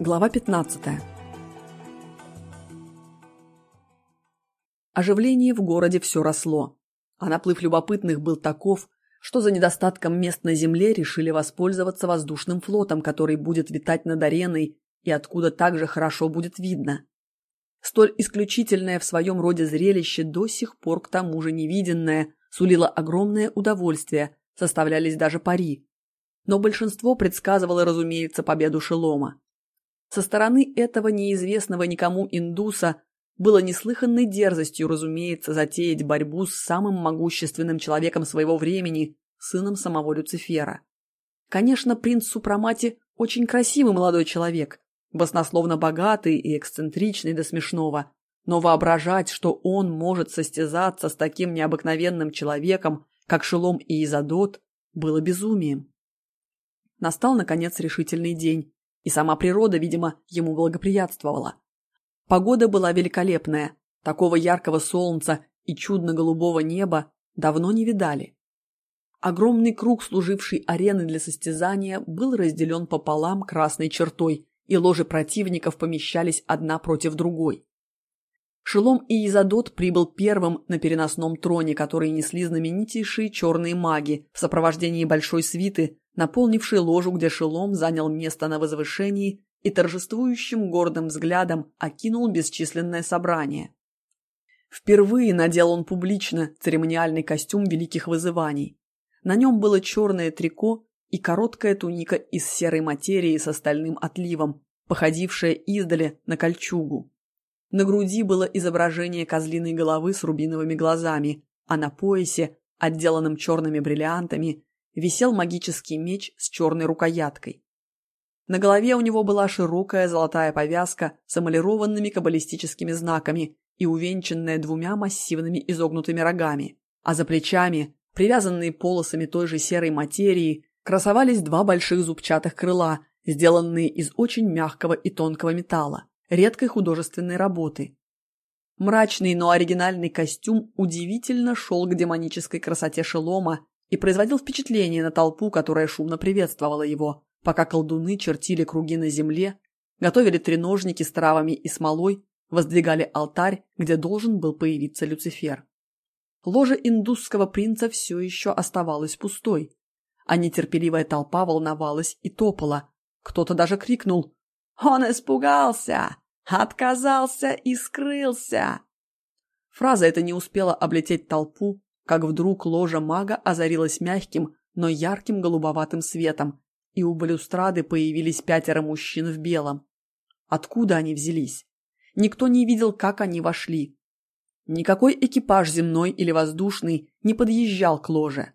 Глава 15. Оживление в городе все росло, а наплыв любопытных был таков, что за недостатком мест на земле решили воспользоваться воздушным флотом, который будет витать над ареной и откуда также хорошо будет видно. Столь исключительное в своем роде зрелище, до сих пор к тому же невиденное, сулило огромное удовольствие, составлялись даже пари. Но большинство предсказывало, разумеется, победу Шелома. Со стороны этого неизвестного никому индуса было неслыханной дерзостью, разумеется, затеять борьбу с самым могущественным человеком своего времени, сыном самого Люцифера. Конечно, принц Супрамати очень красивый молодой человек, баснословно богатый и эксцентричный до смешного, но воображать, что он может состязаться с таким необыкновенным человеком, как Шелом и Изадот, было безумием. Настал, наконец, решительный день, и сама природа, видимо, ему благоприятствовала. Погода была великолепная, такого яркого солнца и чудно-голубого неба давно не видали. Огромный круг, служивший ареной для состязания, был разделен пополам красной чертой, и ложи противников помещались одна против другой. Шелом и Изадот прибыл первым на переносном троне, который несли знаменитейшие черные маги в сопровождении большой свиты, наполнившей ложу, где Шелом занял место на возвышении и торжествующим гордым взглядом окинул бесчисленное собрание. Впервые надел он публично церемониальный костюм великих вызываний. На нем было черное трико и короткая туника из серой материи с остальным отливом, походившая издали на кольчугу. На груди было изображение козлиной головы с рубиновыми глазами, а на поясе, отделанном черными бриллиантами, висел магический меч с черной рукояткой. На голове у него была широкая золотая повязка с эмалированными каббалистическими знаками и увенчанная двумя массивными изогнутыми рогами, а за плечами, привязанные полосами той же серой материи, красовались два больших зубчатых крыла, сделанные из очень мягкого и тонкого металла редкой художественной работы. Мрачный, но оригинальный костюм удивительно шел к демонической красоте Шелома и производил впечатление на толпу, которая шумно приветствовала его, пока колдуны чертили круги на земле, готовили треножники с травами и смолой, воздвигали алтарь, где должен был появиться Люцифер. Ложа индусского принца все еще оставалась пустой, а нетерпеливая толпа волновалась и топала. Кто-то даже крикнул «Он испугался! Отказался и скрылся!» Фраза эта не успела облететь толпу, как вдруг ложа мага озарилась мягким, но ярким голубоватым светом, и у балюстрады появились пятеро мужчин в белом. Откуда они взялись? Никто не видел, как они вошли. Никакой экипаж земной или воздушный не подъезжал к ложе.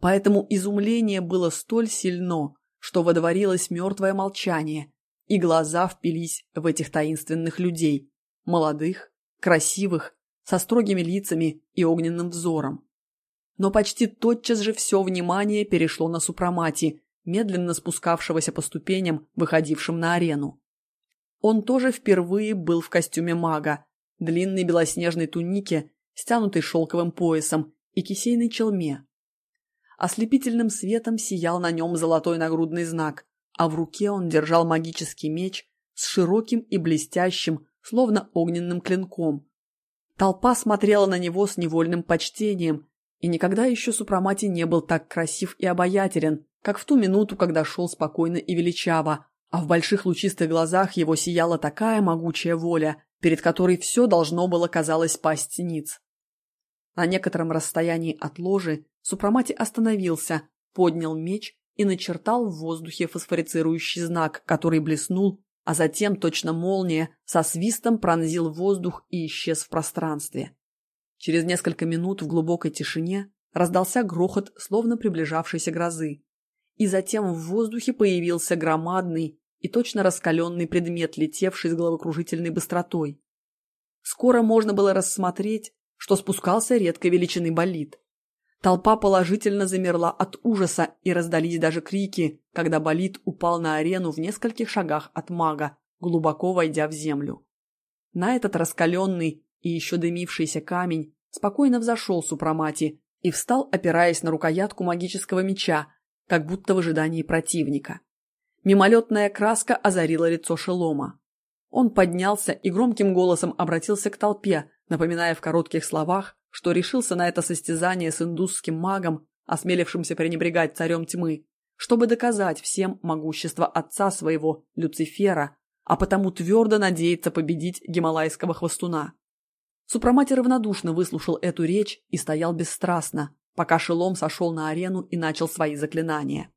Поэтому изумление было столь сильно, что водворилось мертвое молчание, и глаза впились в этих таинственных людей, молодых, красивых, со строгими лицами и огненным взором. Но почти тотчас же все внимание перешло на супромати, медленно спускавшегося по ступеням, выходившим на арену. Он тоже впервые был в костюме мага, длинной белоснежной тунике, стянутой шелковым поясом и кисейной челме. Ослепительным светом сиял на нем золотой нагрудный знак, а в руке он держал магический меч с широким и блестящим, словно огненным клинком. Толпа смотрела на него с невольным почтением, и никогда еще Супрамати не был так красив и обаятелен, как в ту минуту, когда шел спокойно и величаво, а в больших лучистых глазах его сияла такая могучая воля, перед которой все должно было, казалось, пасть ниц. На некотором расстоянии от ложи Супрамати остановился, поднял меч и начертал в воздухе фосфорицирующий знак, который блеснул, а затем точно молния со свистом пронзил воздух и исчез в пространстве. Через несколько минут в глубокой тишине раздался грохот, словно приближавшейся грозы. И затем в воздухе появился громадный и точно раскаленный предмет, летевший с головокружительной быстротой. Скоро можно было рассмотреть, что спускался редкой величины болид. Толпа положительно замерла от ужаса, и раздались даже крики, когда болид упал на арену в нескольких шагах от мага, глубоко войдя в землю. На этот раскаленный и еще дымившийся камень спокойно взошел Супрамати и встал, опираясь на рукоятку магического меча, как будто в ожидании противника. Мимолетная краска озарила лицо Шелома. Он поднялся и громким голосом обратился к толпе, напоминая в коротких словах, что решился на это состязание с индусским магом, осмелившимся пренебрегать царем тьмы, чтобы доказать всем могущество отца своего, Люцифера, а потому твердо надеется победить гималайского хвостуна. Супрамати равнодушно выслушал эту речь и стоял бесстрастно, пока Шелом сошел на арену и начал свои заклинания.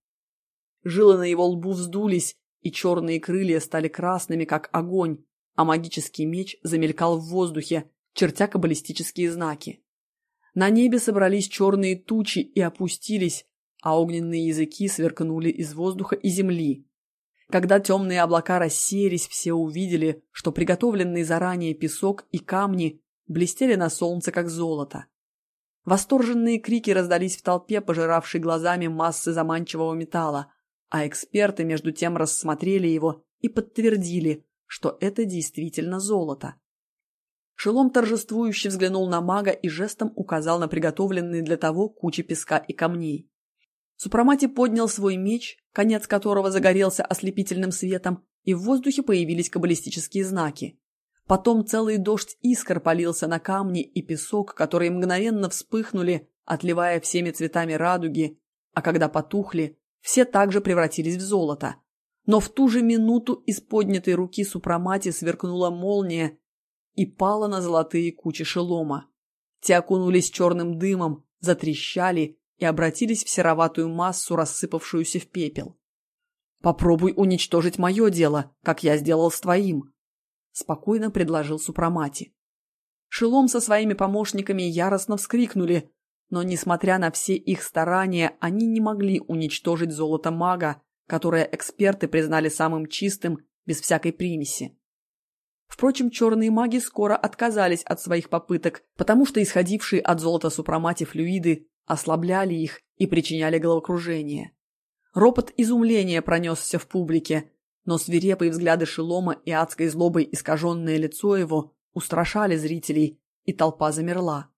Жилы на его лбу вздулись, и черные крылья стали красными, как огонь, а магический меч замелькал в воздухе, чертя каббалистические знаки. На небе собрались черные тучи и опустились, а огненные языки сверкнули из воздуха и земли. Когда темные облака рассеялись, все увидели, что приготовленный заранее песок и камни блестели на солнце, как золото. Восторженные крики раздались в толпе, пожиравшей глазами массы заманчивого металла, а эксперты между тем рассмотрели его и подтвердили, что это действительно золото. Шелом торжествующе взглянул на мага и жестом указал на приготовленные для того кучи песка и камней. Супрамати поднял свой меч, конец которого загорелся ослепительным светом, и в воздухе появились каббалистические знаки. Потом целый дождь искр полился на камни и песок, которые мгновенно вспыхнули, отливая всеми цветами радуги, а когда потухли, все также превратились в золото. Но в ту же минуту из поднятой руки Супрамати сверкнула молния и пала на золотые кучи шелома. Те окунулись черным дымом, затрещали и обратились в сероватую массу, рассыпавшуюся в пепел. «Попробуй уничтожить мое дело, как я сделал с твоим», — спокойно предложил Супрамати. Шелом со своими помощниками яростно вскрикнули, но, несмотря на все их старания, они не могли уничтожить золото мага, которое эксперты признали самым чистым, без всякой примеси. Впрочем, черные маги скоро отказались от своих попыток, потому что исходившие от золота супрамати флюиды ослабляли их и причиняли головокружение. Ропот изумления пронесся в публике, но свирепые взгляды Шелома и адской злобой искаженное лицо его устрашали зрителей, и толпа замерла.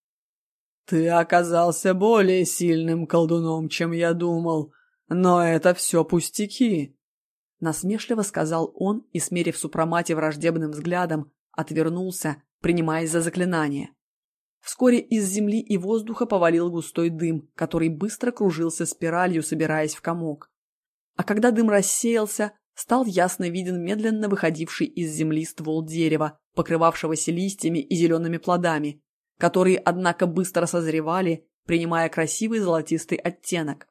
«Ты оказался более сильным колдуном, чем я думал, но это все пустяки», — насмешливо сказал он и, смерив супрамати враждебным взглядом, отвернулся, принимаясь за заклинание. Вскоре из земли и воздуха повалил густой дым, который быстро кружился спиралью, собираясь в комок. А когда дым рассеялся, стал ясно виден медленно выходивший из земли ствол дерева, покрывавшегося листьями и зелеными плодами, которые, однако, быстро созревали, принимая красивый золотистый оттенок.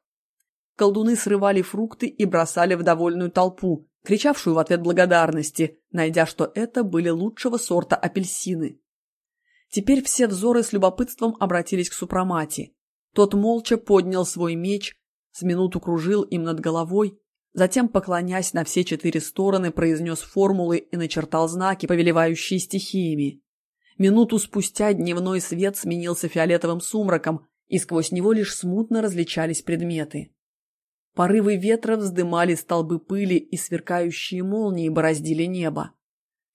Колдуны срывали фрукты и бросали в довольную толпу, кричавшую в ответ благодарности, найдя, что это были лучшего сорта апельсины. Теперь все взоры с любопытством обратились к Супрамати. Тот молча поднял свой меч, с минуту кружил им над головой, затем, поклонясь на все четыре стороны, произнес формулы и начертал знаки, повелевающие стихиями. Минуту спустя дневной свет сменился фиолетовым сумраком, и сквозь него лишь смутно различались предметы. Порывы ветра вздымали столбы пыли и сверкающие молнии бороздили небо.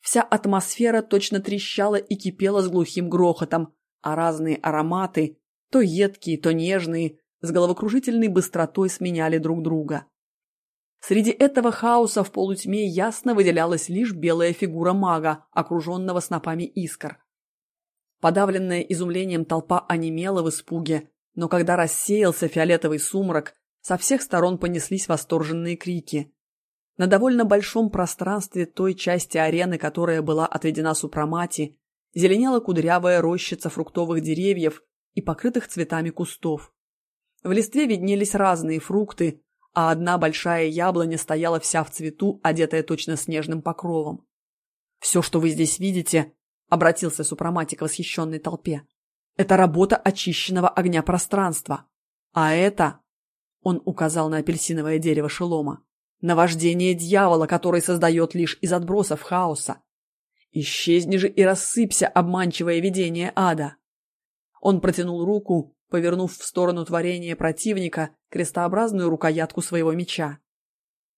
Вся атмосфера точно трещала и кипела с глухим грохотом, а разные ароматы, то едкие, то нежные, с головокружительной быстротой сменяли друг друга. Среди этого хаоса в полутьме ясно выделялась лишь белая фигура мага, окруженного снопами искр. Подавленная изумлением толпа онемела в испуге, но когда рассеялся фиолетовый сумрак, со всех сторон понеслись восторженные крики. На довольно большом пространстве той части арены, которая была отведена Супрамати, зеленела кудрявая рощица фруктовых деревьев и покрытых цветами кустов. В листве виднелись разные фрукты, а одна большая яблоня стояла вся в цвету, одетая точно снежным покровом. «Все, что вы здесь видите», — обратился Супрамати к восхищенной толпе, — «это работа очищенного огня пространства. А это...» — он указал на апельсиновое дерево шелома. Наваждение дьявола, который создает лишь из отбросов хаоса. Исчезни же и рассыпься, обманчивое видение ада. Он протянул руку, повернув в сторону творения противника крестообразную рукоятку своего меча.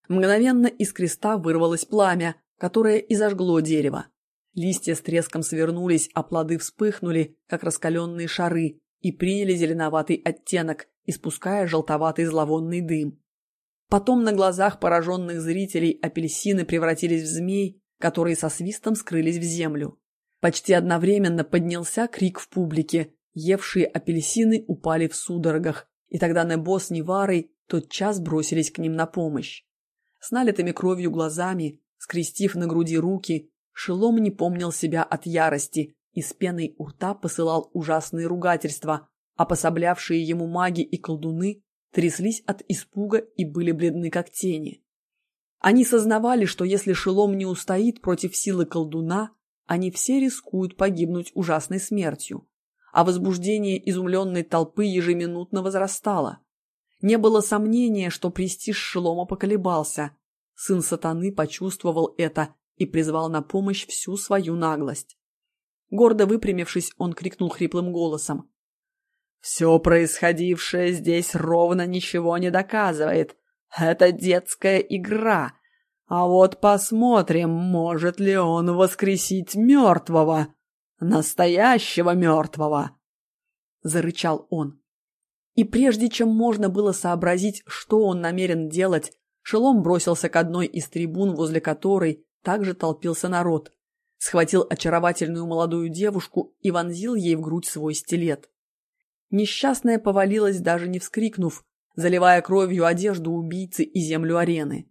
Мгновенно из креста вырвалось пламя, которое и зажгло дерево. Листья с треском свернулись, а плоды вспыхнули, как раскаленные шары, и приняли зеленоватый оттенок, испуская желтоватый зловонный дым. Потом на глазах пораженных зрителей апельсины превратились в змей, которые со свистом скрылись в землю. Почти одновременно поднялся крик в публике. Евшие апельсины упали в судорогах, и тогда Небо с Неварой тотчас бросились к ним на помощь. С налитыми кровью глазами, скрестив на груди руки, Шелом не помнил себя от ярости и с пеной у рта посылал ужасные ругательства, а пособлявшие ему маги и колдуны тряслись от испуга и были бледны как тени. Они сознавали, что если Шелом не устоит против силы колдуна, они все рискуют погибнуть ужасной смертью. А возбуждение изумленной толпы ежеминутно возрастало. Не было сомнения, что престиж Шелома поколебался. Сын сатаны почувствовал это и призвал на помощь всю свою наглость. Гордо выпрямившись, он крикнул хриплым голосом. «Все происходившее здесь ровно ничего не доказывает. Это детская игра. А вот посмотрим, может ли он воскресить мертвого. Настоящего мертвого!» Зарычал он. И прежде чем можно было сообразить, что он намерен делать, Шелом бросился к одной из трибун, возле которой также толпился народ, схватил очаровательную молодую девушку и вонзил ей в грудь свой стилет. Несчастная повалилась, даже не вскрикнув, заливая кровью одежду убийцы и землю арены.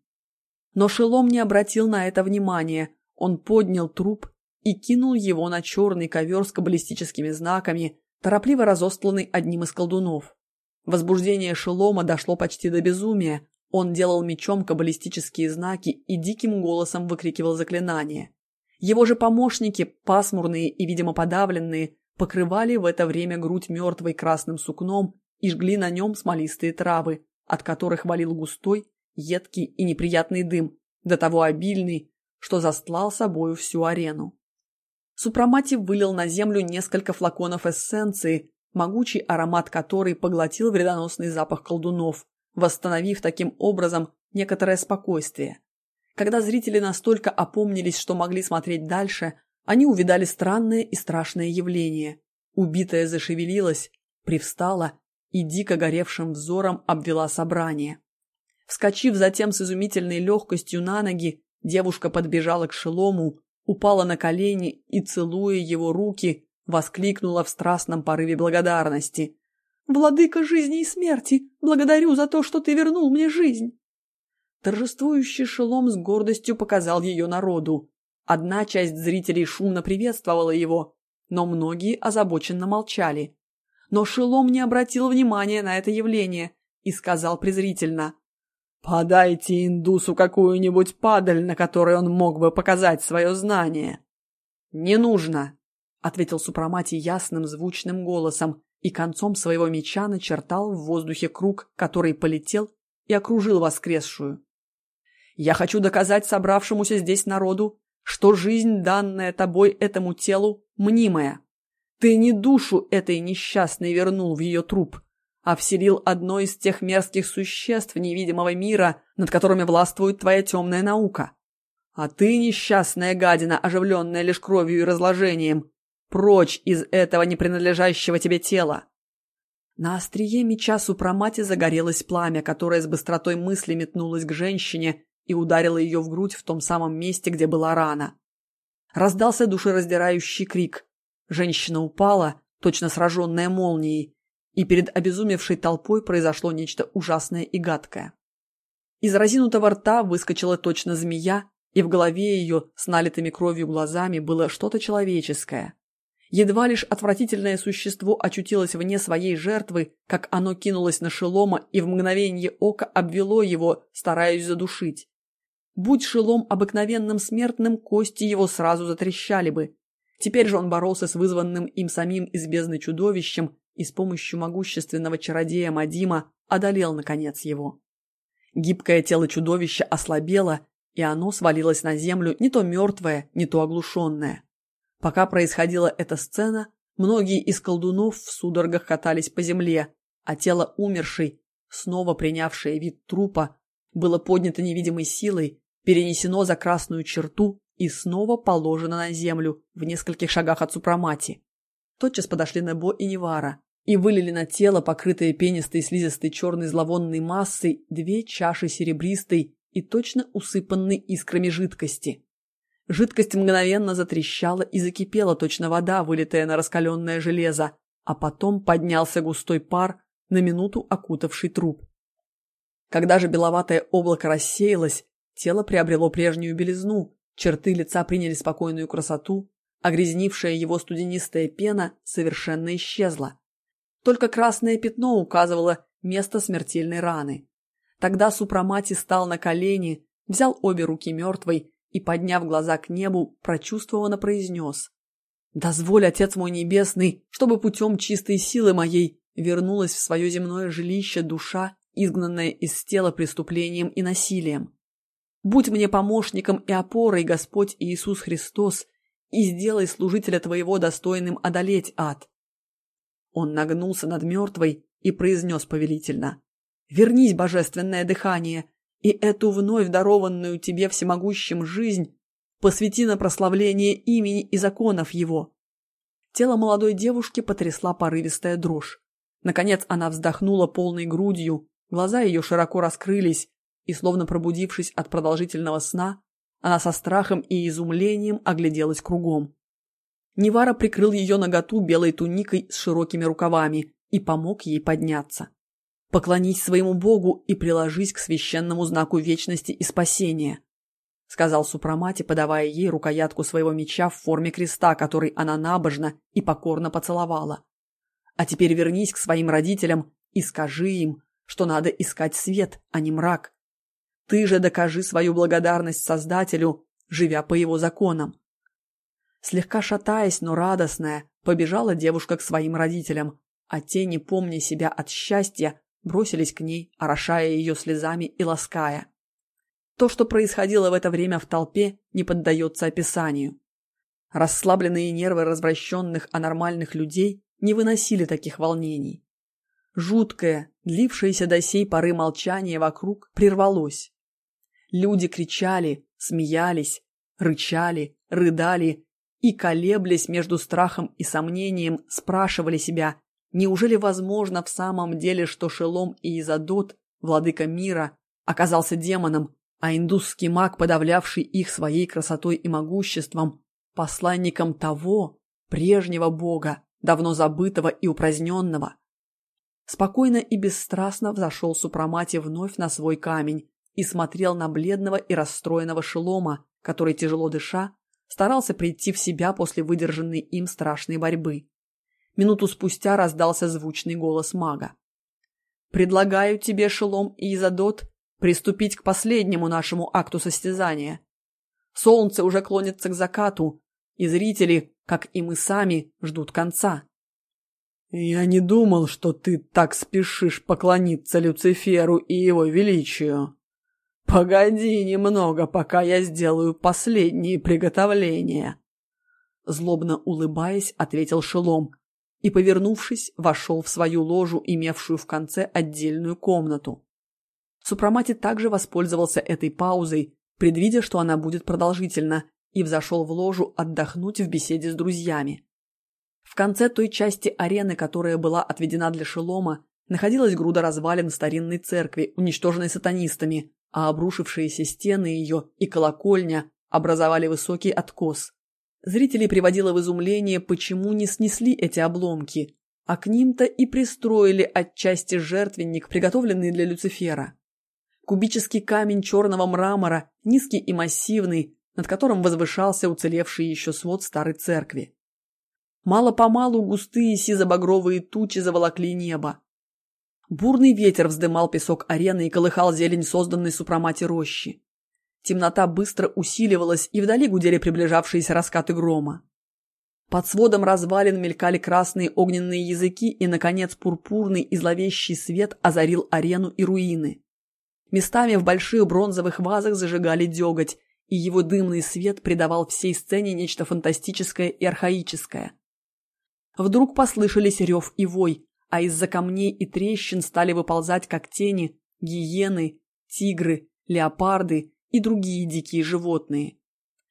Но Шелом не обратил на это внимания, он поднял труп и кинул его на черный ковер с каббалистическими знаками, торопливо разостланный одним из колдунов. Возбуждение Шелома дошло почти до безумия. Он делал мечом каббалистические знаки и диким голосом выкрикивал заклинания. Его же помощники, пасмурные и, видимо, подавленные, покрывали в это время грудь мертвой красным сукном и жгли на нем смолистые травы, от которых валил густой, едкий и неприятный дым, до того обильный, что застлал собою всю арену. Супрамати вылил на землю несколько флаконов эссенции, могучий аромат которой поглотил вредоносный запах колдунов, восстановив таким образом некоторое спокойствие. Когда зрители настолько опомнились, что могли смотреть дальше, они увидали странное и страшное явление. Убитая зашевелилась, привстала и дико горевшим взором обвела собрание. Вскочив затем с изумительной легкостью на ноги, девушка подбежала к Шелому, упала на колени и, целуя его руки, Воскликнула в страстном порыве благодарности. «Владыка жизни и смерти! Благодарю за то, что ты вернул мне жизнь!» Торжествующий шелом с гордостью показал ее народу. Одна часть зрителей шумно приветствовала его, но многие озабоченно молчали. Но Шелом не обратил внимания на это явление и сказал презрительно. «Подайте индусу какую-нибудь падаль, на которой он мог бы показать свое знание». «Не нужно», ответил Супрамати ясным звучным голосом и концом своего меча начертал в воздухе круг, который полетел и окружил воскресшую. «Я хочу доказать собравшемуся здесь народу, что жизнь, данная тобой этому телу, мнимая. Ты не душу этой несчастной вернул в ее труп, а вселил одно из тех мерзких существ невидимого мира, над которыми властвует твоя темная наука. А ты, несчастная гадина, оживленная лишь кровью и разложением, Прочь из этого не принадлежащего тебе тела!» На острие меча Супрамати загорелось пламя, которое с быстротой мысли метнулось к женщине и ударило ее в грудь в том самом месте, где была рана. Раздался душераздирающий крик. Женщина упала, точно сраженная молнией, и перед обезумевшей толпой произошло нечто ужасное и гадкое. Из разинутого рта выскочила точно змея, и в голове ее с налитыми кровью глазами было что-то человеческое. Едва лишь отвратительное существо очутилось вне своей жертвы, как оно кинулось на Шелома и в мгновение ока обвело его, стараясь задушить. Будь Шелом обыкновенным смертным, кости его сразу затрещали бы. Теперь же он боролся с вызванным им самим из бездны чудовищем и с помощью могущественного чародея Мадима одолел, наконец, его. Гибкое тело чудовища ослабело, и оно свалилось на землю не то мертвое, не то оглушенное. Пока происходила эта сцена, многие из колдунов в судорогах катались по земле, а тело умершей, снова принявшее вид трупа, было поднято невидимой силой, перенесено за красную черту и снова положено на землю в нескольких шагах от Супрамати. Тотчас подошли Небо и Невара, и вылили на тело, покрытое пенистой слизистой черной зловонной массой, две чаши серебристой и точно усыпанной искрами жидкости. Жидкость мгновенно затрещала и закипела, точно вода, вылитая на раскаленное железо, а потом поднялся густой пар, на минуту окутавший труп. Когда же беловатое облако рассеялось, тело приобрело прежнюю белизну, черты лица приняли спокойную красоту, а грязнившая его студенистая пена совершенно исчезла. Только красное пятно указывало место смертельной раны. Тогда Супрамати стал на колени, взял обе руки мертвой и, подняв глаза к небу, прочувствованно произнес. «Дозволь, Отец мой Небесный, чтобы путем чистой силы моей вернулась в свое земное жилище душа, изгнанная из тела преступлением и насилием. Будь мне помощником и опорой, Господь Иисус Христос, и сделай служителя Твоего достойным одолеть ад. Он нагнулся над мертвой и произнес повелительно. «Вернись, божественное дыхание, и эту вновь дарованную тебе всемогущим жизнь посвяти на прославление имени и законов его». Тело молодой девушки потрясла порывистая дрожь. Наконец она вздохнула полной грудью, глаза ее широко раскрылись, и, словно пробудившись от продолжительного сна, она со страхом и изумлением огляделась кругом. Невара прикрыл ее наготу белой туникой с широкими рукавами и помог ей подняться. «Поклонись своему Богу и приложись к священному знаку вечности и спасения», сказал Супрамати, подавая ей рукоятку своего меча в форме креста, который она набожно и покорно поцеловала. «А теперь вернись к своим родителям и скажи им, что надо искать свет, а не мрак. Ты же докажи свою благодарность Создателю, живя по его законам. Слегка шатаясь, но радостная, побежала девушка к своим родителям, а те, не помня себя от счастья, бросились к ней, орошая ее слезами и лаская. То, что происходило в это время в толпе, не поддается описанию. Расслабленные нервы развращенных анормальных людей не выносили таких волнений. Жуткое, длившееся до сей поры молчание вокруг прервалось. Люди кричали, смеялись, рычали, рыдали и, колеблясь между страхом и сомнением, спрашивали себя, неужели возможно в самом деле, что Шелом и Изадот, владыка мира, оказался демоном, а индусский маг, подавлявший их своей красотой и могуществом, посланником того, прежнего бога, давно забытого и упраздненного. Спокойно и бесстрастно взошел Супрамати вновь на свой камень и смотрел на бледного и расстроенного Шелома, который, тяжело дыша, старался прийти в себя после выдержанной им страшной борьбы. Минуту спустя раздался звучный голос мага. «Предлагаю тебе, Шелом и Изадот, приступить к последнему нашему акту состязания. Солнце уже клонится к закату, и зрители, как и мы сами, ждут конца». «Я не думал, что ты так спешишь поклониться Люциферу и его величию», «Погоди немного, пока я сделаю последние приготовления!» Злобно улыбаясь, ответил Шелом и, повернувшись, вошел в свою ложу, имевшую в конце отдельную комнату. Супрамати также воспользовался этой паузой, предвидя, что она будет продолжительна, и взошел в ложу отдохнуть в беседе с друзьями. В конце той части арены, которая была отведена для Шелома, находилась груда развалин старинной церкви, уничтоженной сатанистами, а обрушившиеся стены ее и колокольня образовали высокий откос. Зрители приводило в изумление, почему не снесли эти обломки, а к ним-то и пристроили отчасти жертвенник, приготовленный для Люцифера. Кубический камень черного мрамора, низкий и массивный, над которым возвышался уцелевший еще свод старой церкви. Мало-помалу густые сизо-багровые тучи заволокли небо. Бурный ветер вздымал песок арены и колыхал зелень созданной супромати рощи. Темнота быстро усиливалась, и вдали гудели приближавшиеся раскаты грома. Под сводом развалин мелькали красные огненные языки, и, наконец, пурпурный и зловещий свет озарил арену и руины. Местами в больших бронзовых вазах зажигали деготь, и его дымный свет придавал всей сцене нечто фантастическое и архаическое. Вдруг послышались рев и вой, а из-за камней и трещин стали выползать как тени гиены, тигры, леопарды и другие дикие животные.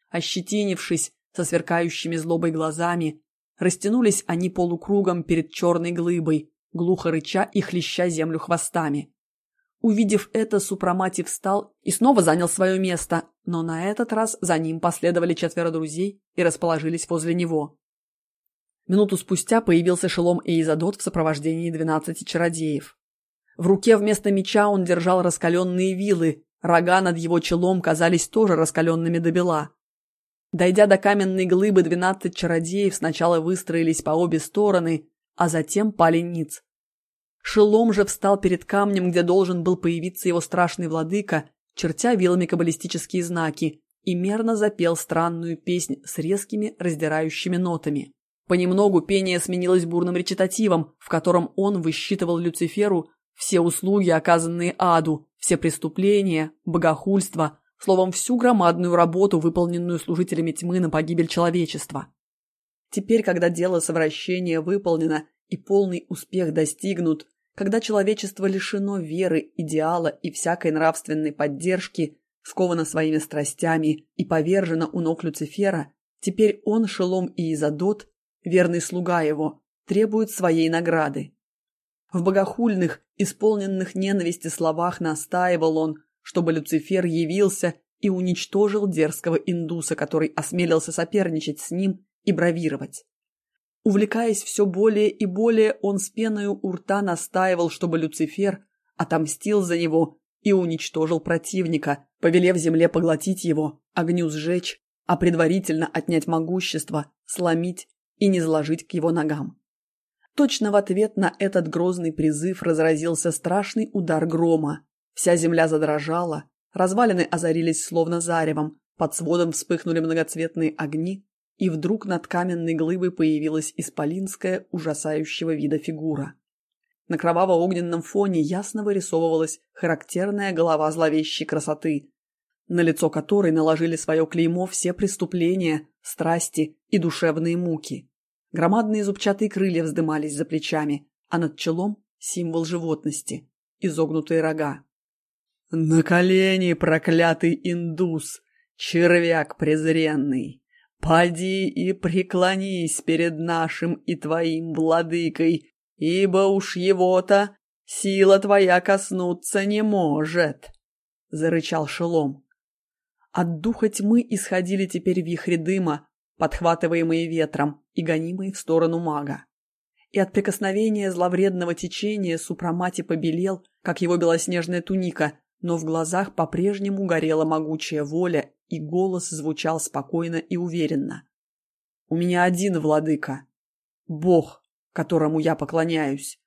Ощетинившись со сверкающими злобой глазами, Растянулись они полукругом перед черной глыбой, глухо рыча и хлеща землю хвостами. Увидев это, Супрамати встал и снова занял свое место, но на этот раз за ним последовали четверо друзей и расположились возле него. Минуту спустя появился Шелом и Изадот в сопровождении двенадцати чародеев. В руке вместо меча он держал раскаленные вилы, рога над его челом казались тоже раскаленными до бела. Дойдя до каменной глыбы, двенадцать чародеев сначала выстроились по обе стороны, а затем пали ниц. Шелом же встал перед камнем, где должен был появиться его страшный владыка, чертя вилами каббалистические знаки, и мерно запел странную песнь с резкими раздирающими нотами. Понемногу пение сменилось бурным речитативом, в котором он высчитывал Люциферу все услуги, оказанные аду, все преступления, богохульство, словом, всю громадную работу, выполненную служителями тьмы на погибель человечества. Теперь, когда дело совращения выполнено и полный успех достигнут, когда человечество лишено веры, идеала и всякой нравственной поддержки, сковано своими страстями и повержено у ног Люцифера, теперь он, Шелом и Изадот, верный слуга его, требует своей награды. В богохульных, исполненных ненависти словах настаивал он, чтобы Люцифер явился и уничтожил дерзкого индуса, который осмелился соперничать с ним и бравировать. Увлекаясь все более и более, он с пеною у рта настаивал, чтобы Люцифер отомстил за него и уничтожил противника, повелев земле поглотить его, огню сжечь, а предварительно отнять могущество, сломить и не сложить к его ногам. Точно в ответ на этот грозный призыв разразился страшный удар грома. Вся земля задрожала, развалины озарились словно заревом, под сводом вспыхнули многоцветные огни, и вдруг над каменной глыбой появилась исполинская ужасающего вида фигура. На кроваво-огненном фоне ясно вырисовывалась характерная голова зловещей красоты, на лицо которой наложили свое клеймо все преступления, страсти и душевные муки. Громадные зубчатые крылья вздымались за плечами, а над челом – символ животности – изогнутые рога. «На колени, проклятый индус, червяк презренный! Поди и преклонись перед нашим и твоим владыкой, ибо уж его-то сила твоя коснуться не может!» – зарычал Шелом. От духа тьмы исходили теперь вихри дыма, подхватываемые ветром и гонимые в сторону мага. И от прикосновения зловредного течения Супрамати побелел, как его белоснежная туника, но в глазах по-прежнему горела могучая воля, и голос звучал спокойно и уверенно. «У меня один владыка. Бог, которому я поклоняюсь.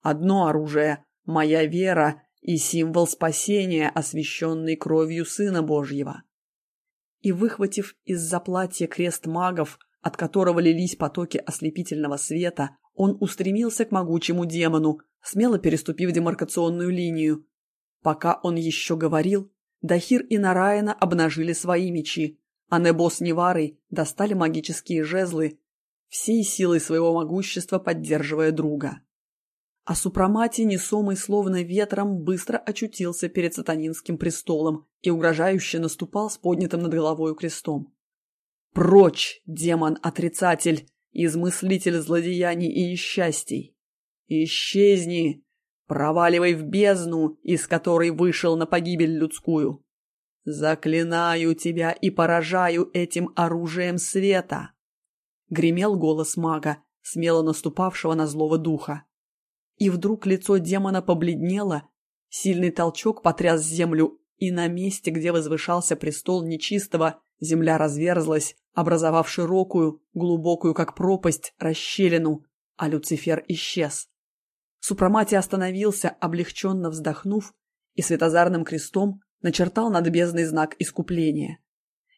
Одно оружие — моя вера и символ спасения, освященный кровью Сына Божьего и, выхватив из-за платья крест магов, от которого лились потоки ослепительного света, он устремился к могучему демону, смело переступив демаркационную линию. Пока он еще говорил, Дахир и Нараина обнажили свои мечи, а Небо с Неварой достали магические жезлы, всей силой своего могущества поддерживая друга а Супрамати, несомый словно ветром, быстро очутился перед сатанинским престолом и угрожающе наступал с поднятым над головой крестом. «Прочь, демон-отрицатель, измыслитель злодеяний и несчастий! Исчезни! Проваливай в бездну, из которой вышел на погибель людскую! Заклинаю тебя и поражаю этим оружием света!» Гремел голос мага, смело наступавшего на злого духа. И вдруг лицо демона побледнело, сильный толчок потряс землю, и на месте, где возвышался престол нечистого, земля разверзлась, образовав широкую, глубокую, как пропасть, расщелину, а Люцифер исчез. Супрамати остановился, облегченно вздохнув, и светозарным крестом начертал над бездной знак искупления.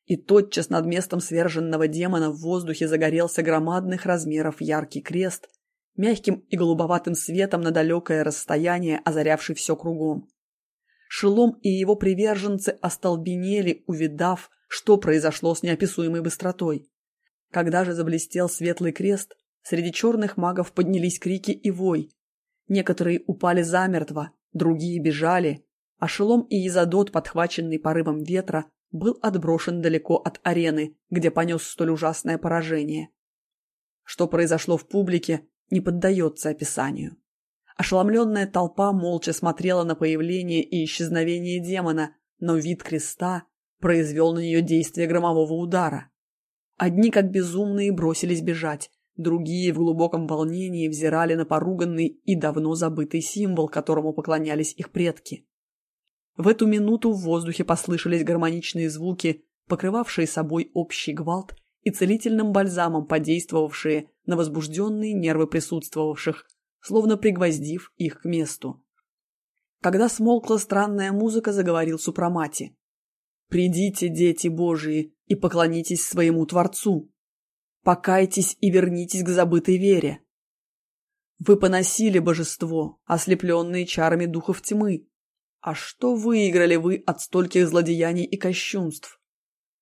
И тотчас над местом сверженного демона в воздухе загорелся громадных размеров яркий крест, мягким и голубоватым светом на далекое расстояние, озарявший все кругом. Шелом и его приверженцы остолбенели, увидав, что произошло с неописуемой быстротой. Когда же заблестел светлый крест, среди черных магов поднялись крики и вой. Некоторые упали замертво, другие бежали, а Шелом и Изадот, подхваченный порывом ветра, был отброшен далеко от арены, где понес столь ужасное поражение. Что произошло в публике, не поддается описанию. Ошеломленная толпа молча смотрела на появление и исчезновение демона, но вид креста произвел на нее действие громового удара. Одни, как безумные, бросились бежать, другие в глубоком волнении взирали на поруганный и давно забытый символ, которому поклонялись их предки. В эту минуту в воздухе послышались гармоничные звуки, покрывавшие собой общий гвалт и целительным бальзамом подействовавшие на возбужденные нервы присутствовавших, словно пригвоздив их к месту. Когда смолкла странная музыка, заговорил Супрамати. «Придите, дети Божии, и поклонитесь своему Творцу. Покайтесь и вернитесь к забытой вере. Вы поносили божество, ослепленные чарами духов тьмы. А что выиграли вы от стольких злодеяний и кощунств?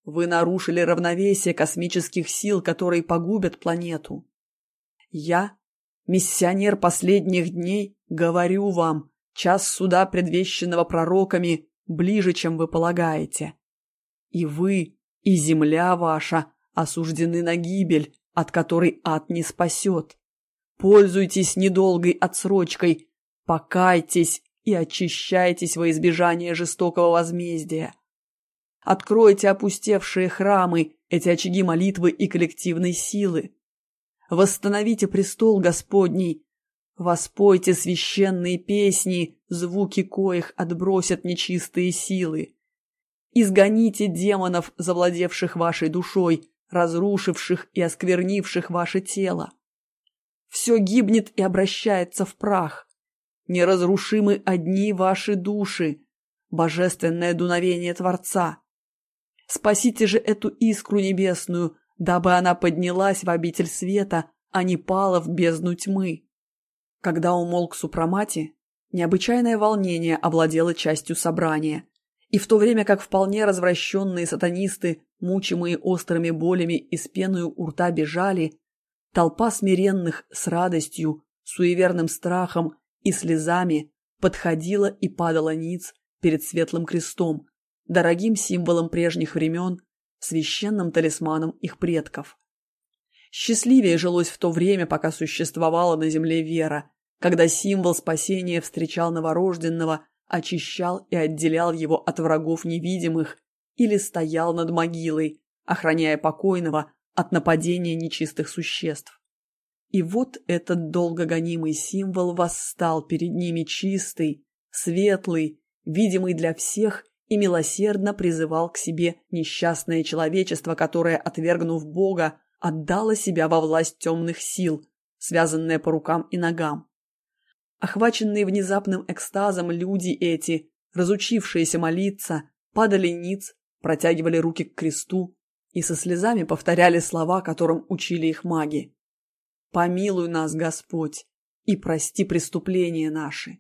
Вы нарушили равновесие космических сил, которые погубят планету. Я, миссионер последних дней, говорю вам, час суда, предвещенного пророками, ближе, чем вы полагаете. И вы, и земля ваша осуждены на гибель, от которой ад не спасет. Пользуйтесь недолгой отсрочкой, покайтесь и очищайтесь во избежание жестокого возмездия. Откройте опустевшие храмы, эти очаги молитвы и коллективной силы. Восстановите престол Господний. Воспойте священные песни, звуки коих отбросят нечистые силы. Изгоните демонов, завладевших вашей душой, разрушивших и осквернивших ваше тело. Все гибнет и обращается в прах. Неразрушимы одни ваши души, божественное дуновение Творца. Спасите же эту искру небесную, дабы она поднялась в обитель света, а не пала в бездну тьмы. Когда умолк Супрамати, необычайное волнение овладело частью собрания – и в то время как вполне развращенные сатанисты, мучимые острыми болями и с пеную у рта бежали, толпа смиренных с радостью, суеверным страхом и слезами подходила и падала ниц перед светлым крестом, дорогим символом прежних времен, священным талисманом их предков. Счастливее жилось в то время, пока существовала на земле вера, когда символ спасения встречал новорожденного очищал и отделял его от врагов невидимых или стоял над могилой, охраняя покойного от нападения нечистых существ. И вот этот долго гонимый символ восстал перед ними чистый, светлый, видимый для всех и милосердно призывал к себе несчастное человечество, которое, отвергнув Бога, отдало себя во власть темных сил, связанное по рукам и ногам. Охваченные внезапным экстазом люди эти, разучившиеся молиться, падали ниц, протягивали руки к кресту и со слезами повторяли слова, которым учили их маги. «Помилуй нас, Господь, и прости преступления наши».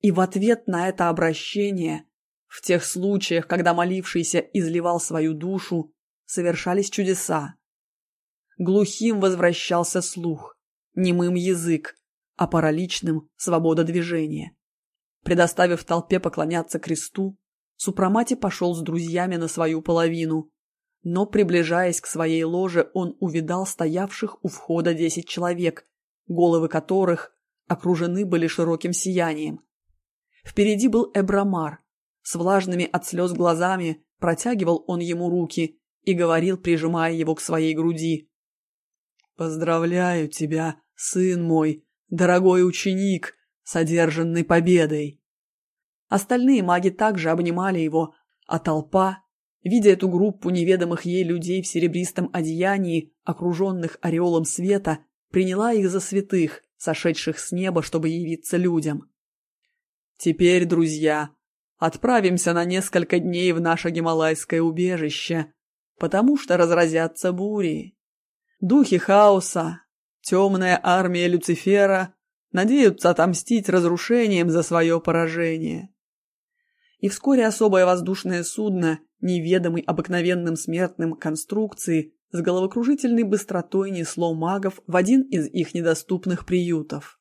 И в ответ на это обращение, в тех случаях, когда молившийся изливал свою душу, совершались чудеса. Глухим возвращался слух, немым язык, а параличным – свобода движения. Предоставив толпе поклоняться кресту, Супрамати пошел с друзьями на свою половину. Но, приближаясь к своей ложе, он увидал стоявших у входа десять человек, головы которых окружены были широким сиянием. Впереди был Эбрамар. С влажными от слез глазами протягивал он ему руки и говорил, прижимая его к своей груди. «Поздравляю тебя, сын мой, дорогой ученик, содержанный победой. Остальные маги также обнимали его, а толпа, видя эту группу неведомых ей людей в серебристом одеянии, окруженных ореолом света, приняла их за святых, сошедших с неба, чтобы явиться людям. Теперь, друзья, отправимся на несколько дней в наше гималайское убежище, потому что разразятся бури. Духи хаоса, Темная армия Люцифера надеются отомстить разрушением за свое поражение. И вскоре особое воздушное судно, неведомый обыкновенным смертным конструкции, с головокружительной быстротой несло магов в один из их недоступных приютов.